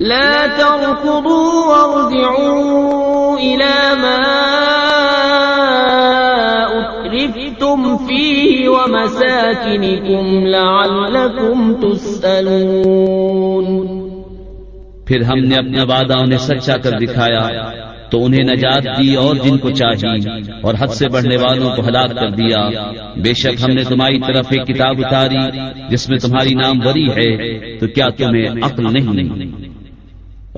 لا تركضوا وارجعوا إلى ما أترفتم فيه ومساكنكم لعلكم تسألون. پھر ہم نے اپنا وعدہ انہیں سچا کر دکھایا، تو انہیں نجات دی اور جن کو چاہی اور حد سے بڑھنے والوں کو ہلاک کر دیا۔ بے شک ہم نے تمہاری طرف ایک کتاب اتاری، جس میں تمہاری نام وری ہے، تو کیا تمہیں عقل نہیں؟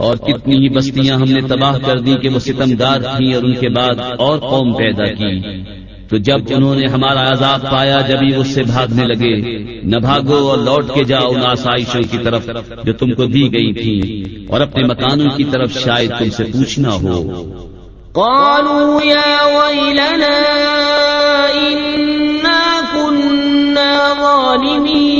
اور کتنی ہی بستیاں ہم نے تباہ کر دی کہ وہ ستم دار تھیں اور ان کے بعد اور قوم پیدا کی۔ تو جب انہوں نے ہمارا عذاب پایا، جب ہی اس سے بھاگنے لگے، نہ بھاگو اور لوٹ کے جاؤ ان آسائشوں کی طرف جو تم کو دی گئی تھی۔ اور اپنے مکانوں کی طرف شاید تم سے پوچھنا ہو۔ قالوا يا ويلنا إنا كنا ظالمين۔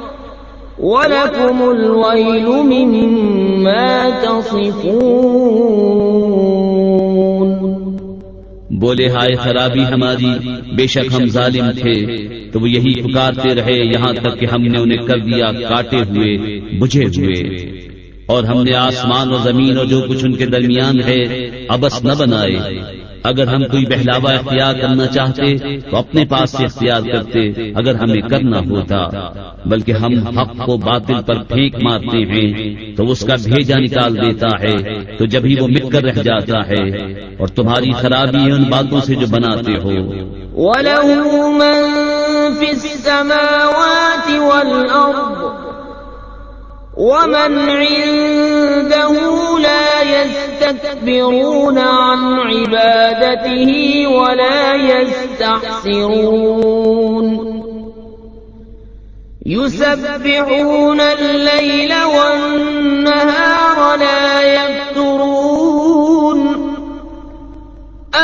ولكم الويل مما تصفون بولے، ہائے خرابی ہماری، بے شک ہم ظالم تھے، تو وہ یہی پکارتے رہے، یہاں تک کہ ہم نے انہیں کر دیا، کاٹے ہوئے، بجھے ہوئے۔ اور ہم نے آسمان اور زمین اور جو کچھ ان کے درمیان ہے، ابس نہ بنائے۔ اگر ہم کوئی بہلاوا اختیار کرنا چاہتے تو اپنے پاس سے اختیار کرتے اگر ہمیں کرنا ہوتا، بلکہ ہم حق کو باطل پر پھینک مارتے ہیں تو اس کا بھیجا نکال دیتا ہے، تو جب ہی وہ مٹ کر رہ جاتا ہے اور تمہاری خرابی ہے ان باتوں سے جو بناتے ہو۔ وله من في السماوات والأرض ومن عنده لا يستكبرون عن عبادته ولا يستحسرون يسبحون الليل والنهار لا يفترون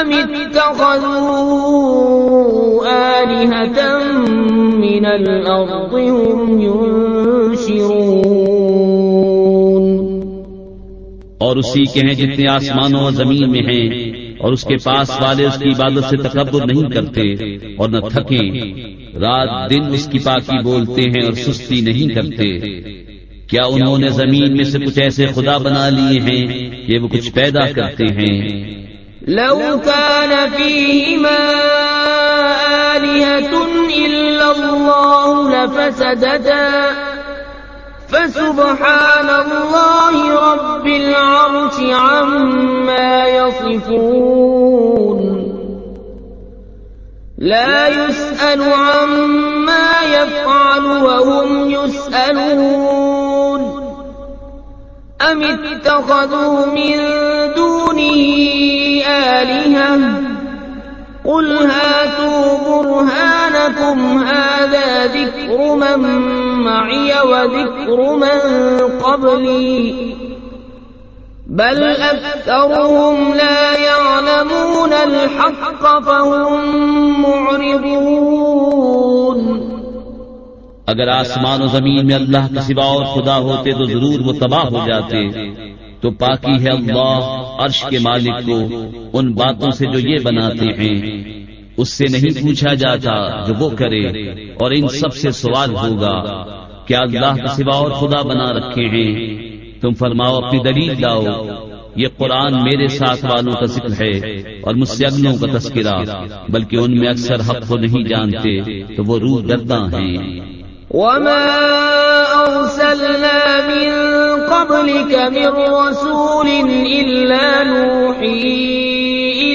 أم اتخذوا آلهة من الأرض هم ينشرون اور اسی کے ہیں جتنے آسمانوں اور زمین میں ہیں، اور اس کے پاس والے اس کی عبادت سے تکبر نہیں کرتے اور نہ تھکیں۔ رات دن اس کی پاکی بولتے ہیں اور سستی نہیں کرتے۔ کیا انہوں نے زمین میں سے کچھ ایسے خدا بنا لیے ہیں کہ وہ کچھ پیدا کرتے ہیں؟ لو كان فيهما آلهة إلا الله لفسدتا۔ فسبحان الله رب العرش عما يصفون. لا يسأل عما يفعل وهم يسألون. أم اتخذوا من دونه آلهة؟ قل هاتوا برهانكم هذا ذكر من معي وذكر من قبلي بل أكثرهم لا يعلمون الحق فهم معرضون اگر آسمان و زمین میں اللہ کے سوا اور خدا ہوتے تو ضرور وہ تباہ ہو جاتے۔ تو پاکی ہے اللہ عرش کے مالک کو ان باتوں سے جو یہ بناتے ہیں۔ اس سے نہیں پوچھا جاتا جو وہ کرے اور ان سب سے سوال ہوگا کیا اللہ کے سوا اور خدا بنا رکھے ہیں؟ تم فرماؤ اپنی دلیل لاؤ یہ قرآن میرے ساتھ والوں کا ذکر ہے اور مجھ سے اگلوں کا تذکرہ بلکہ ان میں اکثر حق کو نہیں جانتے تو وہ روح گرداں ہیں۔ وما أرسلنا من قبلك من رسول إلا نوحي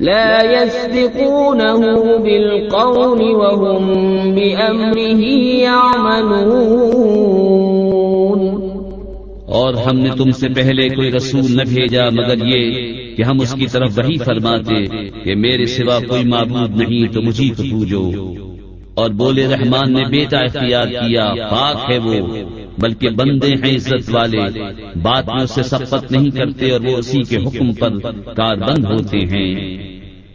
لا يسبقونه بالقول وهم بأمره يعملون. اور ہم نے تم سے پہلے کوئی رسول نہ بھیجا، مگر یہ کہ ہم اس کی طرف وہی فرماتے کہ میرے سوا کوئی معبود نہیں، تو مجھے تو پوجو۔ اور بولے رحمان نے بیٹا اختیار کیا، پاک ہے وہ، بلکہ بندے ہیں عزت والے۔ بات میں اسے سبقت نہیں کرتے اور وہ اسی کے حکم پر کار بند ہوتے ہیں۔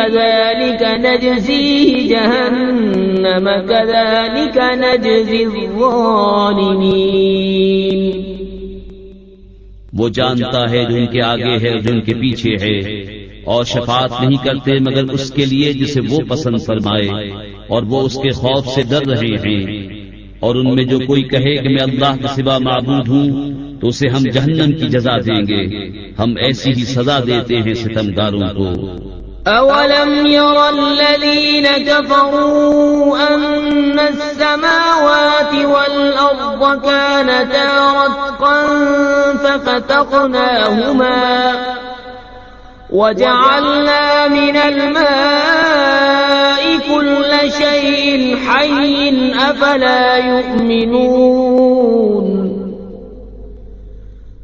فذلك نجزيه جهنم، كذلك نجزي الظالمين۔ وہ جانتا ہے جو ان کے آگے ہے جو ان کے پیچھے ہے۔ اور شفاعت نہیں کرتے مگر اس کے لیے جسے وہ پسند فرمائے، اور وہ اس کے خوف سے ڈر رہے ہیں۔ اور ان میں جو کوئی کہے کہ میں اللہ کے سوا معبود ہوں، تو اسے ہم جہنم کی جزا دیں گے۔ ہم ایسی ہی سزا دیتے ہیں ستمگاروں کو۔ أولم يرى الذين كفروا أن السماوات والأرض كانتا رتقا ففتقناهما وجعلنا من الماء كل شيء حي أفلا يؤمنون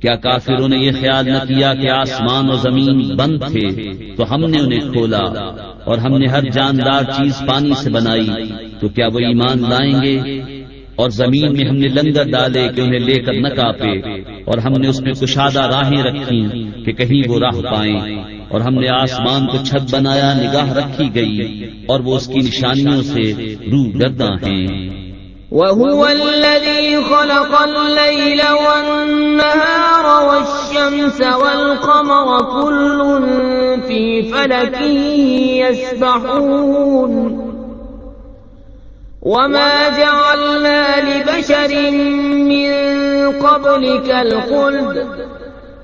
کیا کافروں نے یہ خیال نہ کیا کہ آسمان و زمین بند تھے؟ تو ہم نے انہیں کھولا اور ہم نے ہر جاندار چیز پانی سے بنائی، تو کیا وہ ایمان لائیں گے؟ اور زمین میں ہم نے لنگر ڈالے کہ انہیں لے کر نہ کاپے، اور ہم نے اس میں کشادہ راہیں رکھی کہ کہیں وہ راہ پائیں۔ اور ہم نے آسمان کو چھت بنایا، نگاہ رکھی گئی، اور وہ اس کی نشانیوں سے روح گرداں ہیں۔ وهو الذي خلق الليل والنهار والشمس والقمر كل في فلك يسبحون. وما جعلنا لبشر من قبلك الخلد.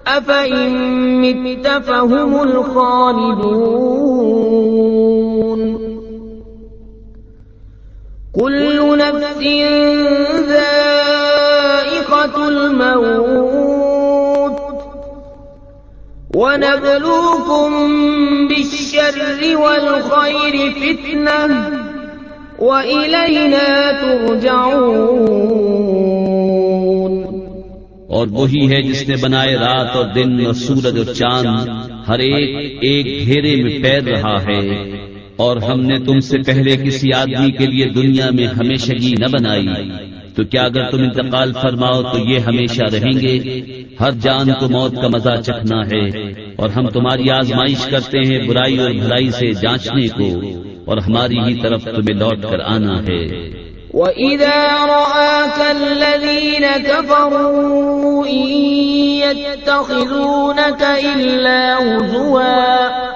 أفإن مت فهم الخالدون. كل نفس ذائقة الموت ونبلوكم بالشر والخير فتنة وإلينا ترجعون اور وہی ہے جس نے بنائے رات اور دن اور سورج اور چاند ہر ایک ایک گھیرے میں پیر رہا ہے۔ اور ہم نے تم سے پہلے کسی آدمی کے لیے دنیا میں ہمیشگی نہ بنائی، تو کیا اگر تم انتقال فرماؤ تو یہ ہمیشہ رہیں گے؟ ہر جان کو موت کا مزہ چکھنا ہے، اور ہم تمہاری آزمائش کرتے ہیں برائی اور بھلائی سے جانچنے کو، اور ہماری ہی طرف تمہیں لوٹ کر آنا ہے۔ وَإِذَا رَآكَ الَّذِينَ كَفَرُوا إِن يَتَّخِذُونَكَ إِلَّا هُزُوًا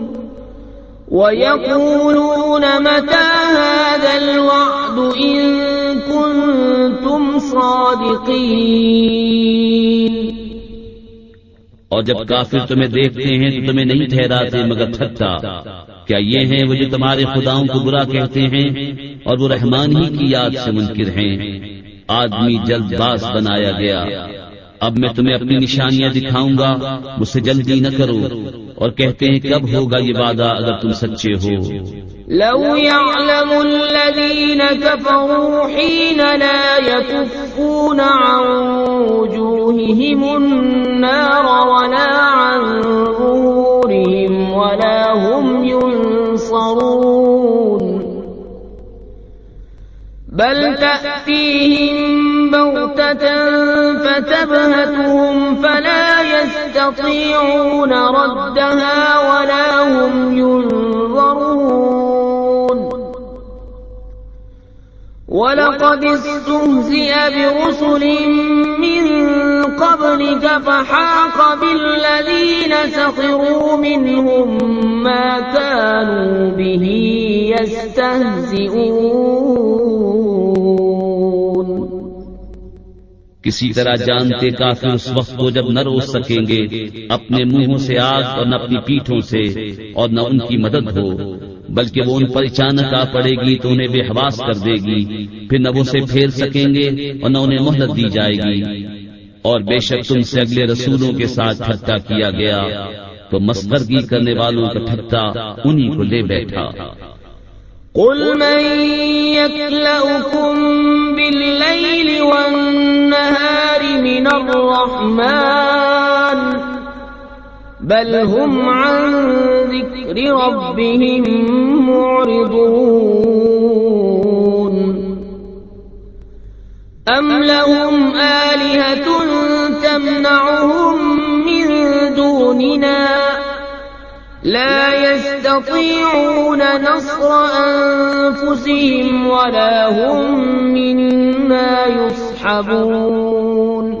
ويقولون متى هذا الوعد إن كنتم صادقين؟ اور جب کافر تمہیں دیکھتے ہیں تو تمہیں نہیں ٹھہراتے، مگر تھکتا۔ کیا یہ ہیں وہ جو تمہارے خداؤں کو برا کہتے ہیں اور وہ رحمان ہی کی یاد سے منکر ہیں؟ آدمی جلد باز بنایا گیا۔ اب میں تمہیں اپنی نشانیاں دکھاؤں گا، مجھ سے جلدی نہ کرو۔ اور کہتے ہیں، کب ہوگا یہ وعدہ اگر تم سچے ہو؟ لو يعلم الذين كفروا حين لا يكفون عن وجوههم النار ولا عن ظهورهم ولا هم ينصرون بل تأتيهم بغتة فتبهتهم فلا يستطيعون ردها ولا هم ينفرون ولقد استهزئ برسل من قبلك فحاق بالذين سخروا منهم ما كانوا به يستهزئون کسی طرح جانتے کافی اس وقت کو جب نہ روز سکیں گے، اپنے منہوں سے آگ اور نہ اپنی پیٹھوں سے اور نہ ان کی مدد ہو۔ بلکہ وہ ان پر اچانک آ پڑے گی تو انہیں بے حواس کر دے گی۔ پھر نہ وہ اسے پھیر سکیں گے اور نہ انہیں مہلت دی جائے گی۔ اور بے شک تم سے اگلے رسولوں کے ساتھ ٹھٹا کیا گیا۔ تو مسکرگی کرنے والوں کا ٹھٹا انہی کو لے بیٹھا۔ قل من يكلأكم بالليل والنهار من الرحمن بل هم عن ذكر ربهم معرضون. أم لهم آلهة تمنعهم من دوننا لا يستطيعون نصر أنفسهم ولا هم منا يصحبون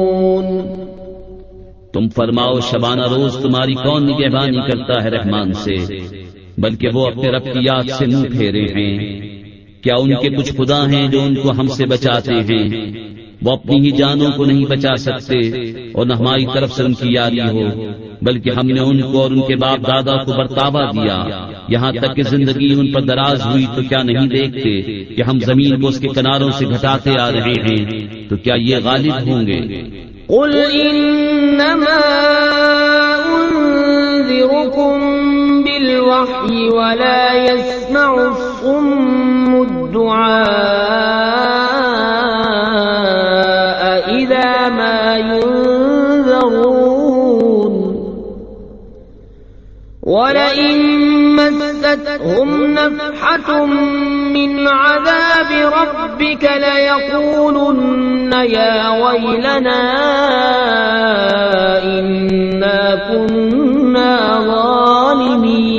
تم فرماؤ، شبانہ روز تمہاری کون نگہبانی کرتا ہے رحمان سے؟ بلکہ وہ اپنے رب کی یاد سے منہ پھیرے ہیں۔ کیا ان کے کچھ خدا ہیں جو ان کو ہم سے بچاتے ہیں؟ وہ اپنی ہی جانوں کو نہیں بچا سکتے اور نہ ہماری طرف سے ان کی یاری ہو، بلکہ ہم نے ان کو اور ان کے باپ دادا کو برتاوا دیا۔ یہاں تک کہ زندگی ان پر دراز ہوئی تو کیا نہیں دیکھتے کہ ہم زمین کو اس کے کناروں سے گھٹاتے آ رہے ہیں؟ تو کیا یہ غالب ہوں گے؟ قل انما انذركم بالوحي ولا يسمع الصم الدعاء مستهم نفحة من عذاب ربك ليقولن يا ويلنا إنا كنا كنا ظالمين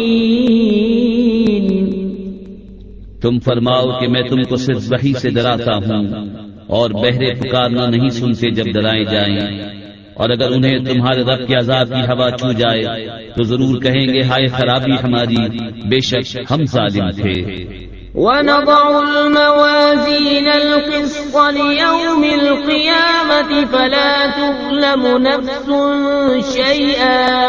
تم فرماؤ کہ میں تم کو صرف وحی سے ڈراتا ہوں اور بہرے پکارنا نہیں سنتے جب ڈرائے جائیں۔ اور اگر انہیں تمہارے رب کے عذاب کی ہوا چھو جائے، تو ضرور کہیں گے، ہائے خرابی ہماری، بے شک ہم ظالم تھے۔ ونضع الموازين القسط ليوم القيامة فلا تظلم نفس شيئا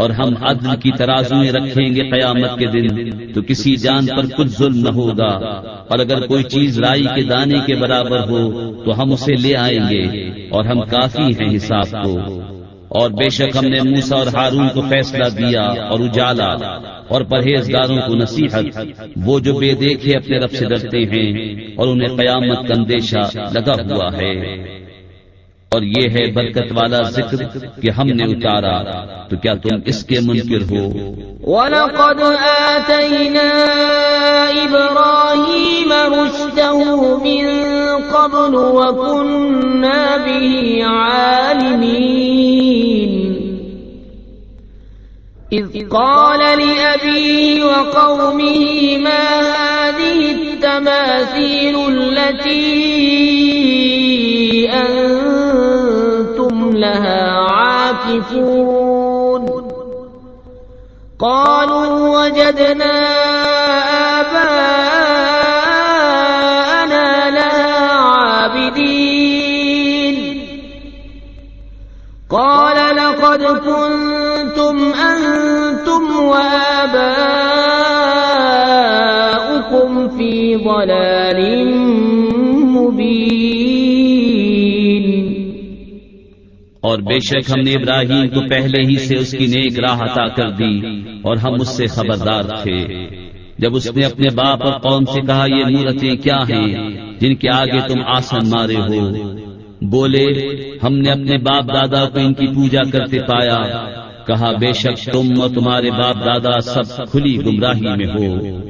اور ہم عدل کی ترازویں رکھیں گے قیامت کے دن تو کسی جان پر کچھ ظلم نہ ہوگا۔ اور اگر کوئی چیز رائی کے دانے کے برابر ہو تو ہم اسے لے آئیں گے اور ہم کافی ہیں حساب کو۔ اور بے شک ہم نے موسا اور ہارون کو فیصلہ دیا اور اجالا۔ اور پرہیزگاروں کو نصیحت وہ جو بے دیکھے اپنے رب سے ڈرتے ہیں اور انہیں قیامت کا اندیشہ لگا ہوا ہے۔ اور یہ ہے برکت والا ذکر کہ ہم نے اتارا تو کیا تم اس کے منکر ہو؟ وَلَقَدْ آتَيْنَا إِبْرَاهِيمَ رُشْدَهُ مِن قَبْلُ وَكُنَّا بِهِ عَالِمِينَ إِذْ قَالَ لِأَبِيهِ وَقَوْمِهِ مَا هَذِهِ التَّمَاثِيلُ الَّتِي أَنتُمْ لَهَا عَاكِفُونَ. قالوا وجدنا آباءنا لها عابدين. قال لقد كنتم أنتم وآباؤكم في ضلال مبين. اور بے شک ہم نے ابراہیم کو پہلے ہی سے اس کی نیک راہ عطا کر دی اور ہم اس سے خبردار تھے۔ جب اس نے اپنے باپ اور قوم سے کہا، یہ مورتیں کیا ہیں جن کے آگے تم آسن مارے ہو؟ بولے، ہم نے اپنے باپ دادا کو ان کی پوجا کرتے پایا۔ کہا، بے شک تم اور تمہارے باپ دادا سب کھلی گمراہی میں ہو۔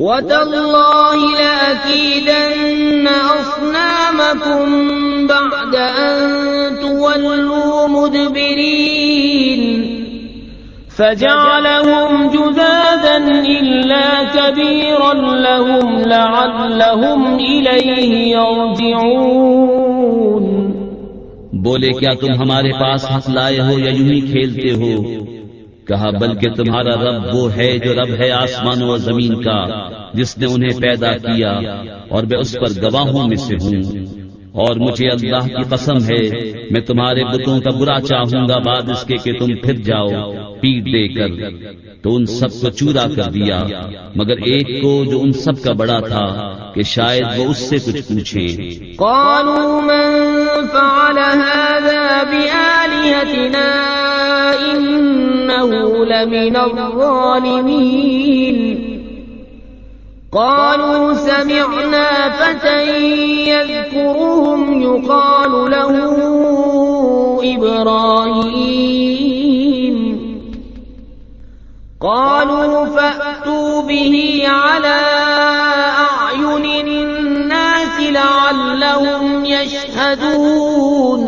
وتالله لأكيدن أصنامكم بعد أن تولوا مدبرين فجعلهم جذاذا إلا كبيرا لهم لعلهم إليه يرجعون بولے، کیا تم ہمارے پاس حق لائے ہو یا یوں ہی کھیلتے ہو؟ کہا، بلکہ تمہارا رب وہ ہے جو رب ہے آسمان و زمین کا، جس نے انہیں پیدا کیا اور میں اس پر گواہوں میں سے ہوں۔ اور مجھے اللہ کی قسم ہے، میں تمہارے بتوں کا برا چاہوں گا، بعد اس کے کہ تم پھر جاؤ، پیٹ دے کر۔ تو ان سب کو چورا کر دیا۔ مگر ایک کو جو ان سب کا بڑا تھا کہ شاید وہ اس سے کچھ پوچھے قالوا من فعل هذا بآلهتنا إنه لمن الظالمين۔ قالوا سمعنا فتى يذكرهم يقال له إبراهيم۔ قالوا فأتوا به على أعين الناس لعلهم يشهدون.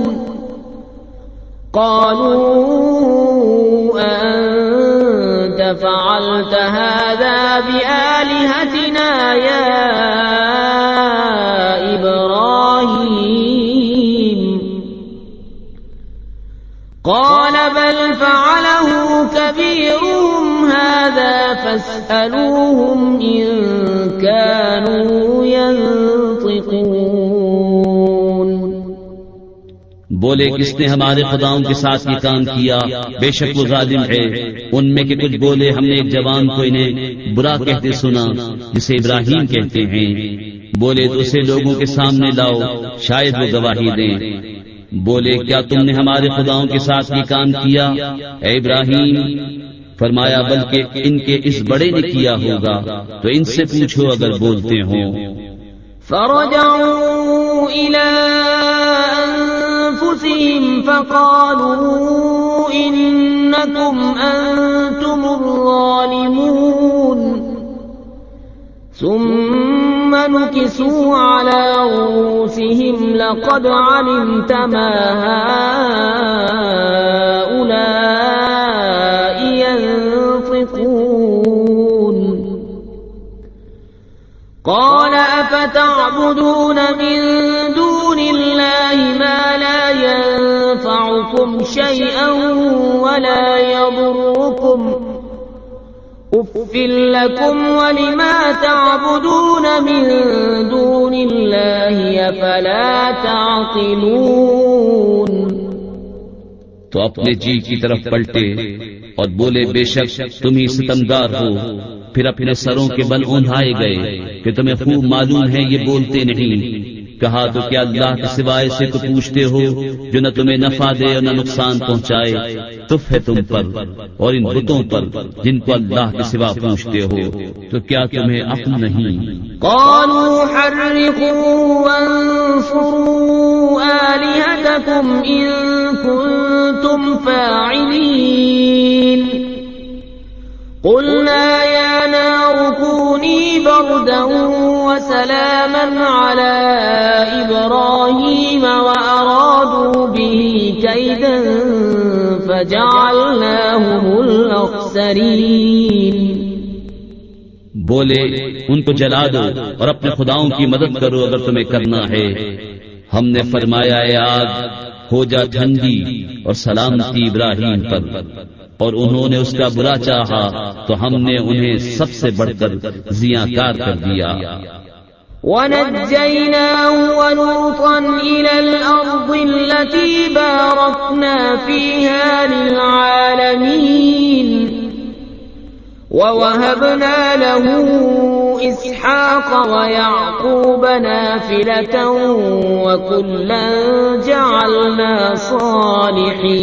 قالوا أنت فعلت هذا بآلهتنا يا إبراهيم؟ قال فاسألوهم إن كانوا ينطقون. بولے کس نے ہمارے خداؤں کے ساتھ یہ کام کیا؟ بے شک وہ ظالم ہے۔ ان میں کے کچھ بولے ہم نے ایک جوان کو انہیں برا کہتے سنا، جسے ابراہیم کہتے ہیں۔ بولے تو اسے لوگوں کے سامنے لاؤ، شاید وہ گواہی دیں۔ بولے، کیا تم نے ہمارے خداؤں کے ساتھ یہ کام کیا؟ اے ابراہیم فرمایا، بلکہ ان کے اس بڑے نے کیا ہوگا، تو ان سے پوچھو اگر بولتے ہوں۔ فرجعوا إلى أنفسهم فقالوا إنكم أنتم الظالمون. ثم نكسوا على رؤوسهم، لقد علمت ما هؤلاء قال أفتعبدون من دون الله ما لا ينفعكم شيئا ولا يضركم أف لكم ولما تعبدون من دون الله فلا تعقلون تو اپنے جی کی طرف پلٹے اور بولے، بے شک تم ہی ستمگار ہو۔ پھر اپنے سروں کے بل اونھائے گئے کہ تمہیں خوب معلوم ہے یہ بولتے نہیں۔ کہا تو کیا اللہ کے سوائے سے تو پوچھتے ہو جو نہ تمہیں نفع دے اور نہ نقصان پہنچائے؟ تف ہے تم پر اور ان بتوں پر جن کو اللہ کے سوا پوچھتے ہو، تو کیا تمہیں عقل نہیں؟ قالوا حرقوا وانصروا آلهتكم إن كنتم فاعلين۔ قلنا يا نار كوني بردا وسلاما على إبراهيم وأرادوا به كيدا فجعلناهم الأخسرين. بولے، ان کو جلا دو اور اپنے خداؤں کی مدد کرو اگر تمہیں کرنا ہے۔ ہم نے فرمایا، اے آگ، ہو جا ٹھنڈی اور سلامتی ابراہیم پر۔ اور انہوں نے اس کا برا چاہا تو ہم نے انہیں سب سے بڑھ کر زیاں کار کر دیا۔ ونجيناه ولوطا إلى الأرض التي باركنا فيها للعالمين ووهبنا له إسحاق ويعقوب نافلة وكلا جعلنا صالحين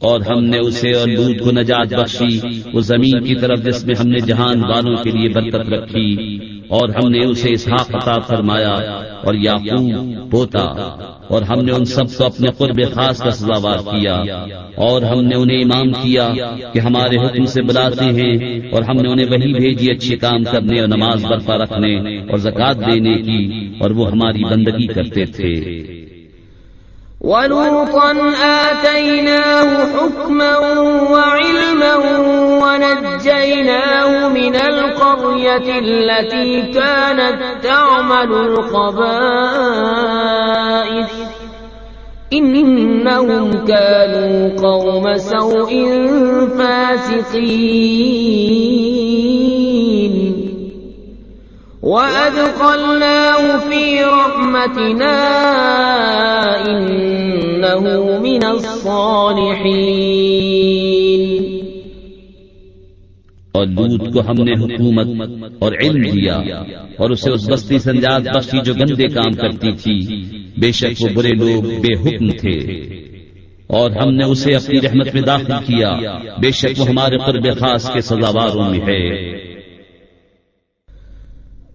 اور ہم نے اسے اور لوت کو نجات بخشی، وہ زمین کی طرف جس میں ہم نے جہان والوں کے لیے برکت رکھی، اور ہم نے اسے اسحاق عطا فرمایا اور یاقوب پوتا، اور ہم نے ان سب کو اپنے قرب خاص کا سزاوار کیا، اور ہم نے انہیں امام کیا کہ ہمارے حکم سے بلاتے ہیں، اور ہم نے انہیں وہی بھیجی اچھے کام کرنے اور نماز برپا رکھنے اور زکات دینے کی، اور وہ ہماری بندگی کرتے تھے۔ ولوطا آتيناه حكما وعلما ونجيناه من القرية التي كانت تعمل الخبائث. إنهم كانوا قوم سوء فاسقين. وأدخلناه في رحمتنا إنه من الصالحين۔ اور لوت کو ہم نے حکومت اور علم دیا اور اسے اس بستی سنجات بخشی جو گندے کام کرتی تھی۔ بے شک وہ برے لوگ، بے حکم تھے۔ اور ہم نے اسے اپنی رحمت میں داخل کیا۔ بے شک وہ ہمارے قرب خاص کے سزاواروں میں ہے۔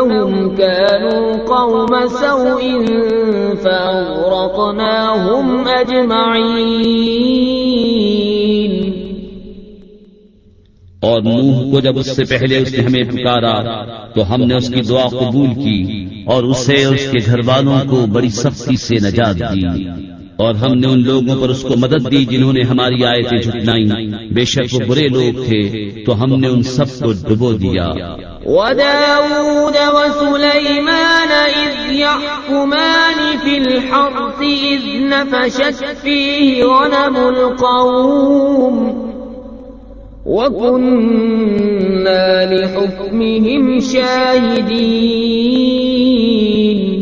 إنهم كانوا قوم سوء فأغرقناهم أجمعين. اور نوح کو جب اس سے پہلے اس نے ہمیں پکارا، تو ہم نے اس کی دعا قبول کی اور اسے اور اس کے گھر والوں کو بڑی سختی سے نجات دی۔ اور ہم نے ان لوگوں پر اس کو مدد دی جنہوں نے ہماری آیتیں جھٹنائیں۔ بے شک وہ برے لوگ تھے، تو ہم نے ان سب کو ڈبو دیا۔ وداود وسليمان إذ يحكمان في الحرث إذ نفشت فيه غنم القوم وكنا لحكمهم شاهدين۔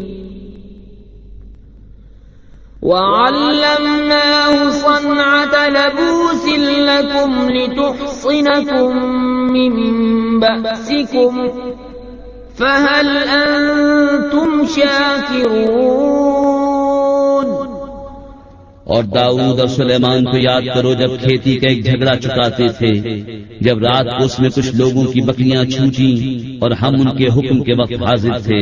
وعلمناه صنعة لبوس لكم لتحصنكم من بأسكم فهل أنتم شاكرون اور داؤد اور سلیمان کو یاد کرو جب کھیتی کا ایک جھگڑا چکاتے تھے، جب رات کو اس میں کچھ لوگوں کی بکریاں چھوٹی اور ہم ان کے حکم کے وقت حاضر تھے،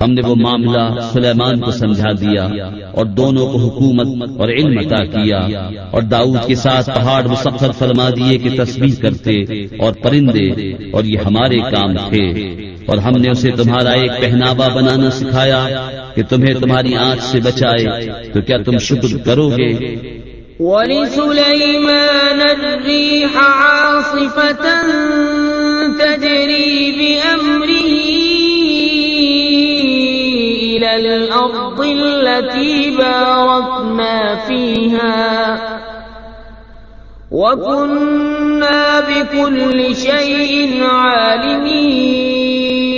ہم نے وہ معاملہ سلیمان کو سمجھا دیا اور دونوں کو حکومت اور علم عطا کیا اور داؤد کے ساتھ پہاڑ مسفر فرما دیے کہ تصویر کرتے اور پرندے اور یہ ہمارے کام تھے اور ہم نے اسے تمہارا ایک پہناوا بنانا سکھایا کہ تمہیں تمہاری آنکھ سے بچائے، تو کیا تم شکر کرو گے؟ ولسليمان الريح عاصفة تجري بأمره إلى الأرض التي باركنا فيها وكنا بكل شيء عالمين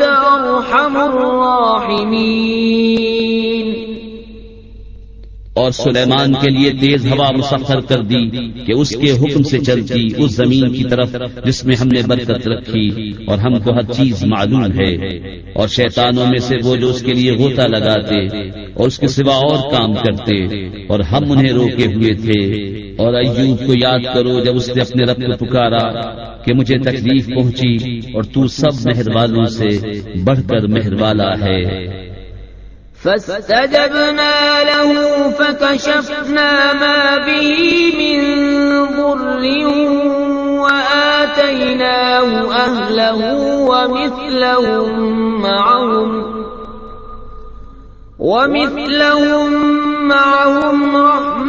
أرحم الراحمين. اور سلیمان کے لیے تیز ہوا مسخر کر دی کہ اس کے حکم سے چلتی اس زمین کی طرف جس میں ہم نے برکت رکھی اور ہم کو ہر چیز معلوم ہے اور شیطانوں میں سے وہ جو اس کے لیے غوطہ لگاتے اور اس کے سوا اور کام کرتے اور ہم انہیں روکے ہوئے تھے اور ایوب کو یاد کرو جب اس نے اپنے رب کو پکارا کہ مجھے تکلیف پہنچی اور تو سب مہر والوں سے بڑھ کر مہر والا ہے۔ فاستجبنا له فكشفنا ما به من ضر وآتيناه أهله ومثلهم معهم ومثلهم معهم رحمة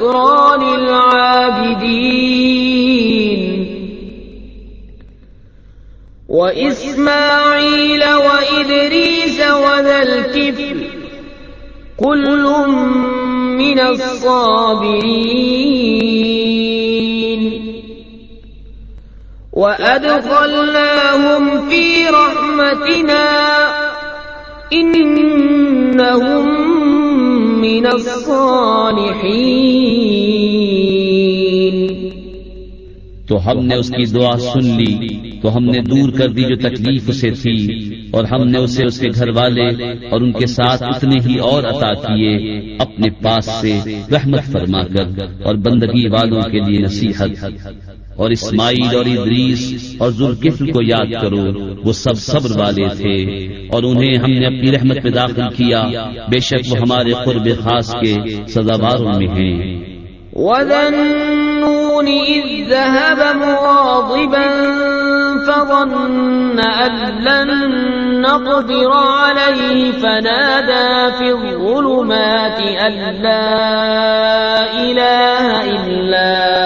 وذكرى للعابدين وإسماعيل وإدريس وذا الكفل كل من الصابرين. وأدخلناهم في رحمتنا إنهم من الصالحين تو ہم نے اس کی دعا سن لی، تو ہم نے دور کر دی جو تکلیف اسے تھی، اور ہم نے اسے اس کے گھر والے اور ان کے ساتھ اتنے ہی اور عطا کیے، اپنے پاس سے رحمت فرما کر اور بندگی والوں کے لیے نصیحت۔ اور اسماعیل اور ادریس اور ذوالکفل کو یاد کرو، وہ سب صبر والے تھے اور انہیں ہم نے اپنی رحمت میں داخل کیا، بے شک وہ ہمارے قرب خاص کے سزاواروں میں ہیں۔ وذنون إذ ذهب مغاضبا فظن أن لن نقدر عليه فنادى في الظلمات أن لا إله إلا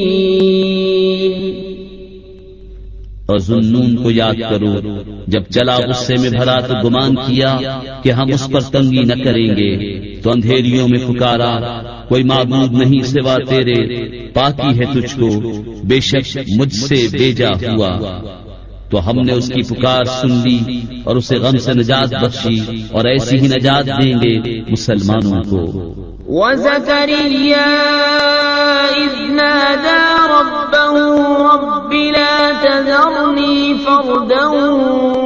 اور ظنون کو یاد کرو۔ جب چلا غصے میں بھرا تو گمان کیا کہ ہم اس پر تنگی نہ کریں گے۔ تو اندھیریوں میں پکارا، کوئی معبود نہیں سوا تیرے، پاکی ہے تجھ کو، بے شک مجھ سے بیجا ہوا۔ تو ہم نے اس کی پکار سن لی اور اسے غم سے نجات بخشی اور ایسی ہی نجات دیں گے مسلمانوں کو۔ وزكريا إذ نادى ربه رب لا تذرني فردا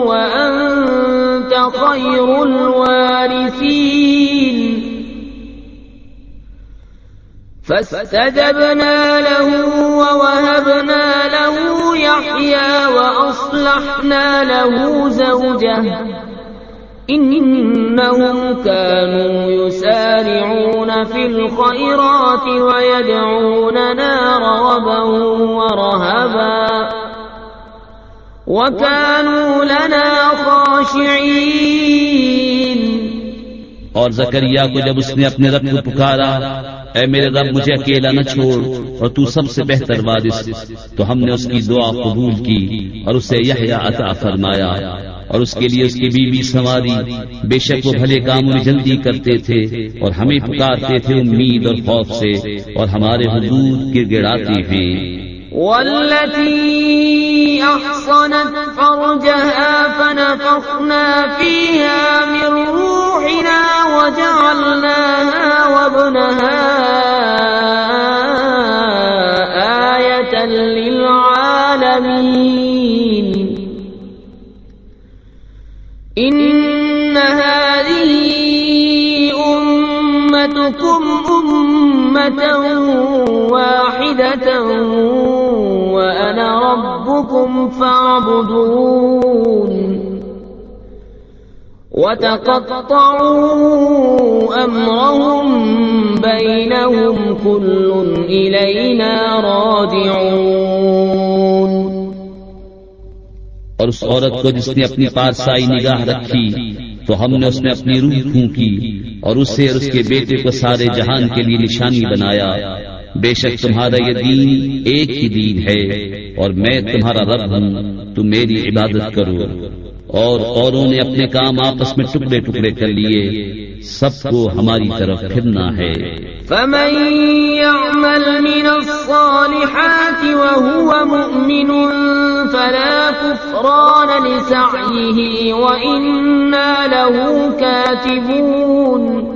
وأنت خير الوارثين۔ فاستجبنا له وأصلحنا له زوجه إنهم كانوا يسارعون في الخيرات ويدعوننا رغبا ورهبا وكانوا لنا خاشعين اور زکریا کو جب اس نے اپنے رب کو پکارا اے میرے رب، مجھے اکیلا نہ چھوڑ اور تو سب سے بہتر وارث۔ تو ہم نے اس کی دعا قبول کی اور اسے یحییٰ عطا فرمایا۔ اور اس کے لیے اس کی بیوی سواری بے شک وہ بھلے کام میں جلدی کرتے تھے اور ہمیں پکارتے تھے امید اور خوف سے اور ہمارے حضور گر گڑاتے ہیں۔ والتي أحصنت فرجها فنفخنا فيها من روحنا وجعلناها وابنها آية للعالمين. إن هذه أمتكم أمة واحدة ربكم فاعبدون. وتقطعوا أمرهم بينهم كل إلينا راجعون. اور اس عورت کو جس نے اپنی پارسائی نگاہ رکھی، تو ہم نے اس میں اپنی روح پھونکی اور اسے اور اس کے بیٹے کو سارے جہان کے لیے نشانی بنایا۔ بے شک تمہارا یہ دین ایک ہی دین ہے اور میں تمہارا رب ہوں، تم میری عبادت کرو۔ اور اوروں نے اپنے کام آپس میں ٹکڑے ٹکڑے کر لیے۔ سب کو ہماری طرف پھرنا ہے۔ فمن يعمل من الصالحات وهو مؤمن فلا كفران لسعيه وإنا له كاتبون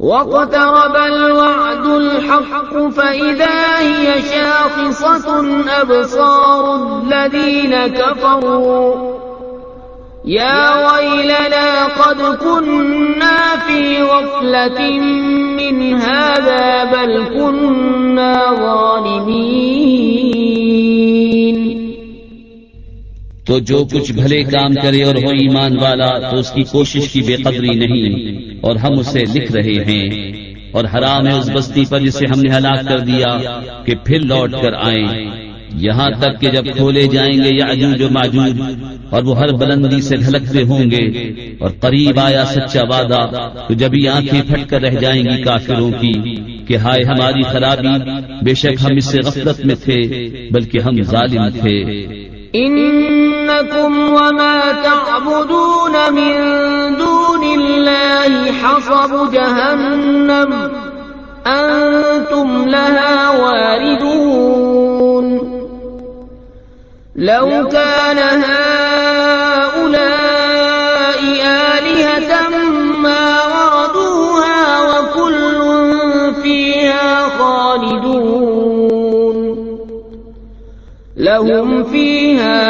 واقترب الوعد الحق فإذا هي شاخصة أبصار الذين كفروا. يا ويلنا قد كنا في غفلة من هذا بل كنا ظالمين. تو جو کچھ بھلے کام کرے اور ہو ایمان والا تو اس کی کوشش کی بے قدری نہیں۔ اور ہم اسے لکھ رہے ہیں۔ اور حرام ہے اس بستی پر جسے ہم نے ہلاک کر دیا کہ پھر لوٹ کر آئیں۔ یہاں تک کہ جب کھولے جائیں گے یا عجوج و معجوج اور وہ ہر بلندی سے ڈھلکتے ہوں گے۔ اور قریب آیا سچا وعدہ، تو جب ہی آنکھیں پھٹ کر رہ جائیں گی کافروں کی کہ ہائے ہماری خرابی، بے شک ہم اس سے غفلت میں تھے، بلکہ ہم ظالم تھے۔ إنكم وما تعبدون من دون الله حصب جهنم. أنتم لها واردون. لو كان هؤلاء آلهة ما وردوها وكل فيها خالدون. لهم فيها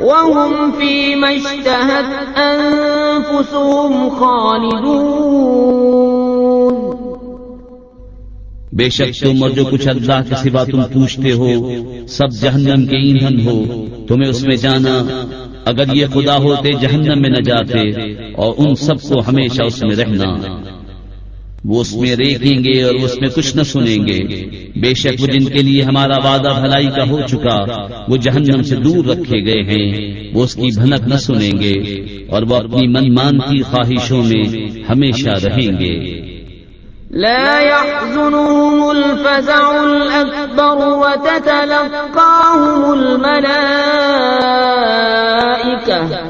وهم فيما اشتهت أنفسهم خالدون. بے شک تم اور جو کچھ اللہ کے سوا تم پوچھتے ہو، سب جہنم کے ایندھن ہو۔ تمہیں اس میں جانا، اگر یہ خدا ہوتے جہنم میں نہ جاتے، اور ان سب کو ہمیشہ اس میں رہنا۔ وہ اس میں ریکھیں گے اور اس میں کچھ نہ سنیں گے۔ بے شک وہ جن کے لیے ہمارا وعدہ بھلائی کا ہو چکا، وہ جہنم سے دور رکھے گئے ہیں، وہ اس کی بھنک نہ سنیں گے اور وہ اپنی من مان کی خواہشوں میں ہمیشہ رہیں گے۔ لا يحزنهم الفزع الأكبر وتتلقاهم الملائكة.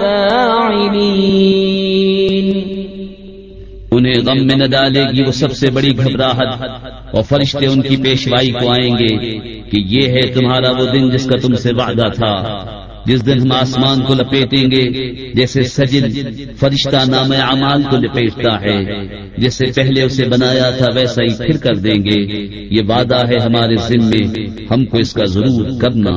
فاعلين انہیں غم میں نہ ڈالے گی وہ سب سے بڑی گھبراہٹ اور فرشتے ان کی پیشوائی کو آئیں گے کہ یہ ہے تمہارا وہ دن جس کا تم سے وعدہ تھا، جس دن ہم آسمان کو لپیٹیں گے، جیسے سجل فرشتہ نام اعمال کو لپیٹتا ہے، جیسے پہلے اسے بنایا تھا ویسا ہی پھر کر دیں گے۔ یہ وعدہ ہے ہمارے ذمے، ہم کو اس کا ضرور کرنا۔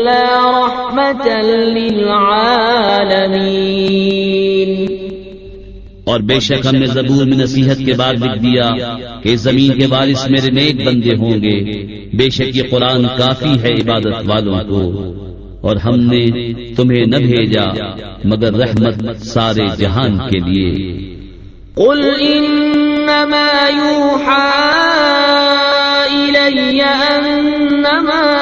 رحمة للعالمين اور بے شک ہم نے زبور میں نصیحت کے بعد لکھ دیا کہ زمین کے وارث میرے نیک بندے ہوں گے۔ بے شک یہ قرآن کافی ہے عبادت والوں کو۔ اور ہم نے تمہیں نہ بھیجا مگر رحمت سارے جہان کے لیے۔ قل إنما يوحى إلي أنما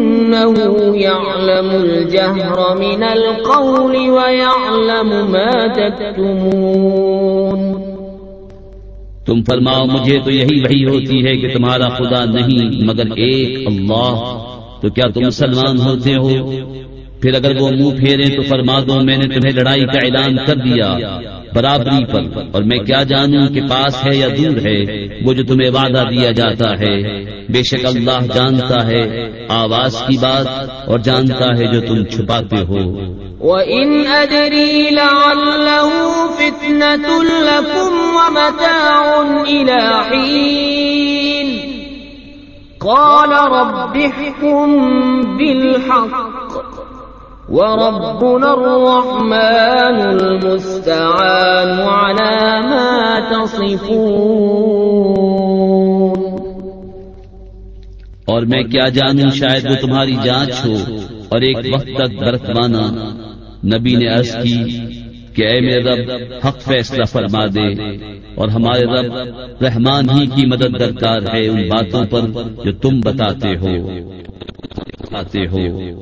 إنه يعلم الجهر من القول ويعلم ما تكتمون. تم فرماؤ، مجھے تو یہی وحی ہوتی ہے کہ تمہارا خدا نہیں، مگر ایک اللہ۔ تو کیا تم مسلمان ہوتے ہو؟ پھر اگر وہ منہ پھیرے تو فرما دو، میں نے تمہیں لڑائی کا اعلان کر دیا۔ برابری پر. اور میں کیا جانوں کہ پاس ہے یا دور ہے، وہ جو تمہیں وعدہ دیا جاتا ہے۔ بے شک اللہ جانتا ہے۔ آواز کی بات اور جانتا ہے جو تم چھپاتے ہو۔ وَإِنْ أَدْرِي لَعَلَّهُ فِتْنَةٌ لَكُمْ وَمَتَاعٌ إِلَى حِينٍ۔ قَالَ رَبِّ احْكُم بِالْحَقِّ۔ وربنا الرحمن المستعان على ما تصفون. اور میں کیا جانوں شاید وہ تمہاری جانچ ہو اور ایک وقت تک برتمانا نبی نے عرض کی کہ اے میرے رب، حق فیصلہ فرما دے اور ہمارے رب رحمان ہی کی مدد درکار ہے ان باتوں پر جو تم بتاتے ہو۔ بتاتے ہو۔